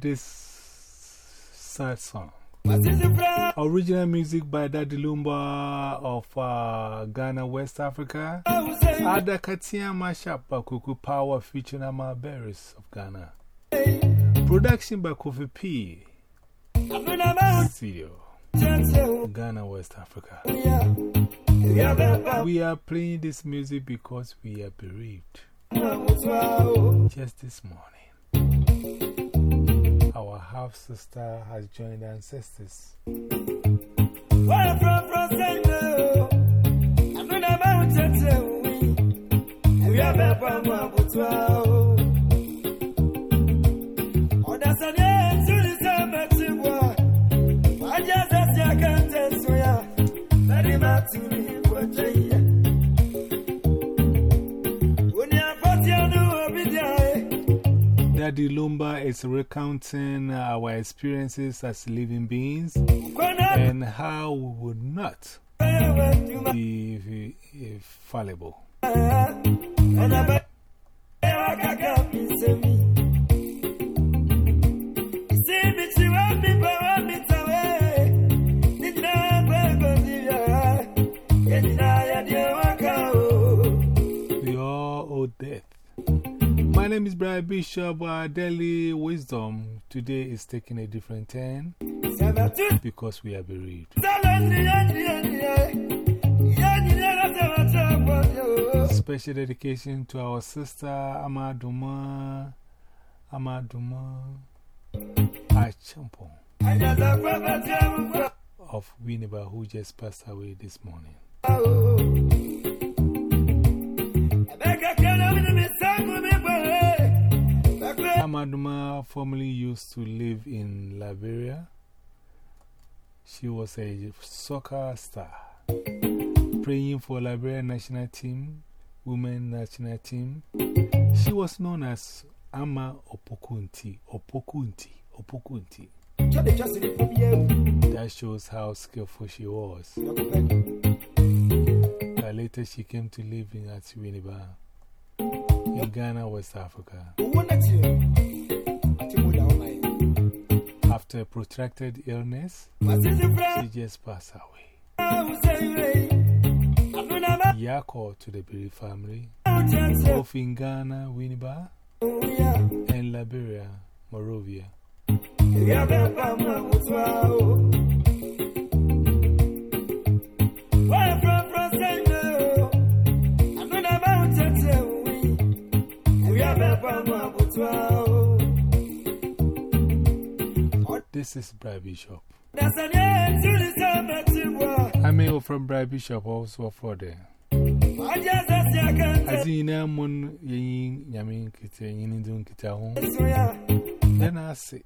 this sad song. Original music by Daddy Lumba of uh, Ghana, West Africa. Ada Katia Mashup by Kweku Power featuring Ama Berries of Ghana. Production by Kofi P. Studio. Ghana, West Africa. We are playing this music because we are bereaved. Just this morning, our half sister has joined ancestors. Daddy Lumba is recounting our experiences as living beings and how we would not be fallible. Name is Brian Bishop. Our daily wisdom today is taking a different turn because we are bereaved. Special dedication to our sister Amaduma Amaduma Achampong of Winneba, who just passed away this morning. Amaduma formerly used to live in Liberia. She was a soccer star, playing for Liberia national team, women national team. She was known as Ama Opokunti, Opokunti, Opokunti. That shows how skillful she was. But later she came to live in Atiwiniba in Ghana, West Africa. After a protracted illness, she just passed away. Yako to the Berry family, both in Ghana, Winneba, and Liberia, Monrovia. This is Brian Bishop. I may from Brian Bishop also for there. As in a moon, yin, yamin, kitty, yin, kitty home. Then I say,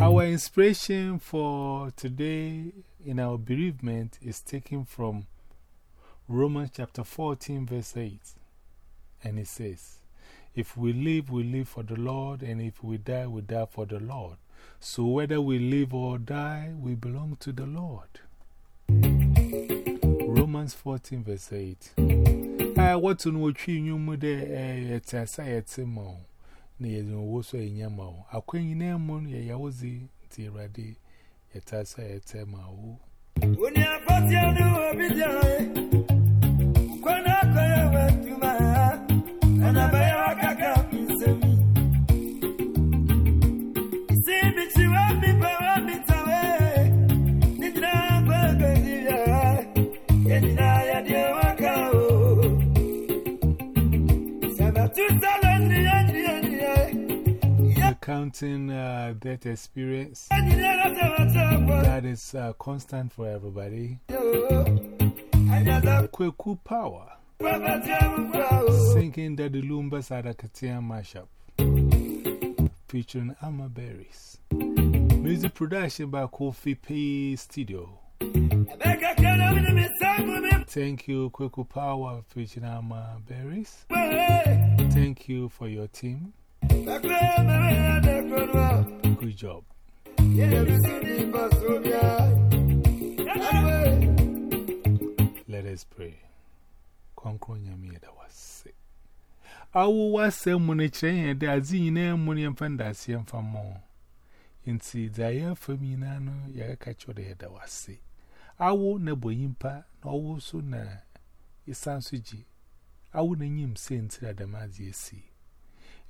Our inspiration for today in our bereavement is taken from Romans chapter 14, verse 8. And it says, If we live, we live for the Lord, and if we die, we die for the Lord. So whether we live or die, we belong to the Lord. Romans 14, verse 8. I want to know what you know there at a society more. Near the Woso in Yamao. A queen in Amon, Yawazi, a society mao. When you are party, I know Recounting uh, that experience that is uh, constant for everybody. Kweku Power. Singing the Lumba Sadakatia mashup. Featuring Ama Berries. Music production by Kofi P Studio. Thank you, Kweku Power, featuring Ama Berries. Thank you for your team. Good job. Let us pray. Awụwa se mụrụ chere ya da azị yi na mụrụ ya mfa da asị mfa mụ. Nti da ya fam yi na anụ ya ka chọ da ya da wase. Awụ na boyin pa na ọwụ so na isa nso ji. Awụ na nyim se ntira da ma azị esi.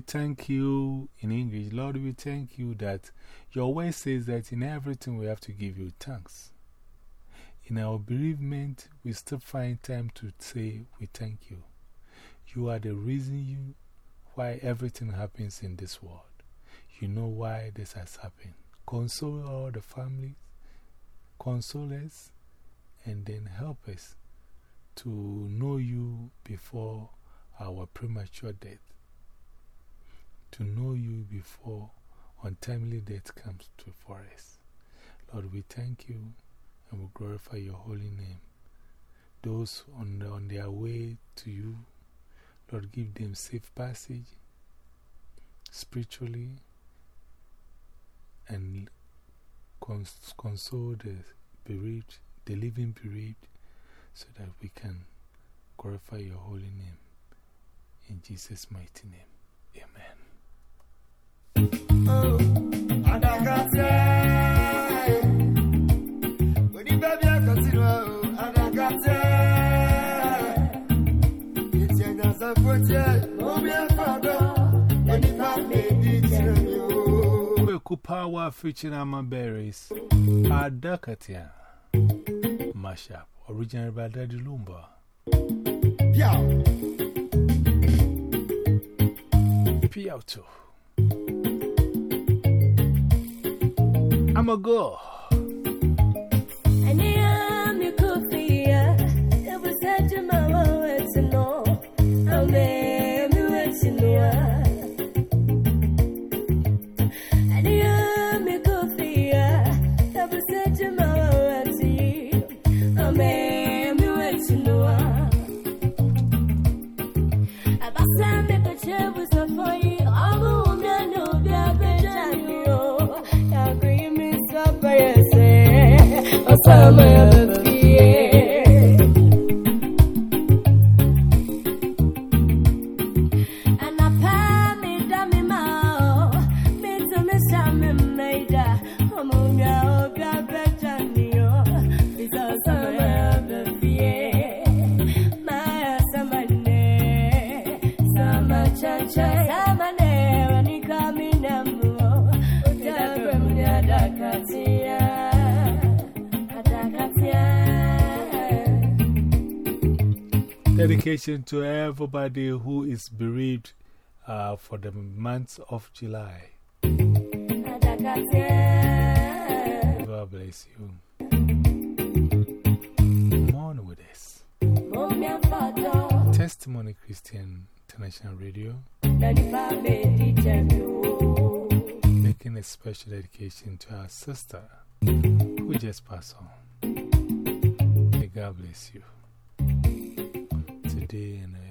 we thank you in English. Lord, we thank you that your word says that in everything we have to give you thanks. In our bereavement, we still find time to say we thank you. You are the reason you, why everything happens in this world. You know why this has happened. Console all the families, console us, and then help us to know you before our premature death. To know you before untimely death comes to for us. Lord, we thank you and we glorify your holy name. Those on, the, on their way to you, Lord, give them safe passage spiritually and cons console the bereaved, the living bereaved, so that we can glorify your holy name. In Jesus' mighty name, amen. Power featuring Amma Berries, Adakatia, Mashup, original by Daddy Lumba. Piauto. I'm a go. Dedication to everybody who is bereaved uh, for the month of July. God bless you. Mourn with us. Testimony Christian International Radio. Making a special dedication to our sister who just passed on. May God bless you body in a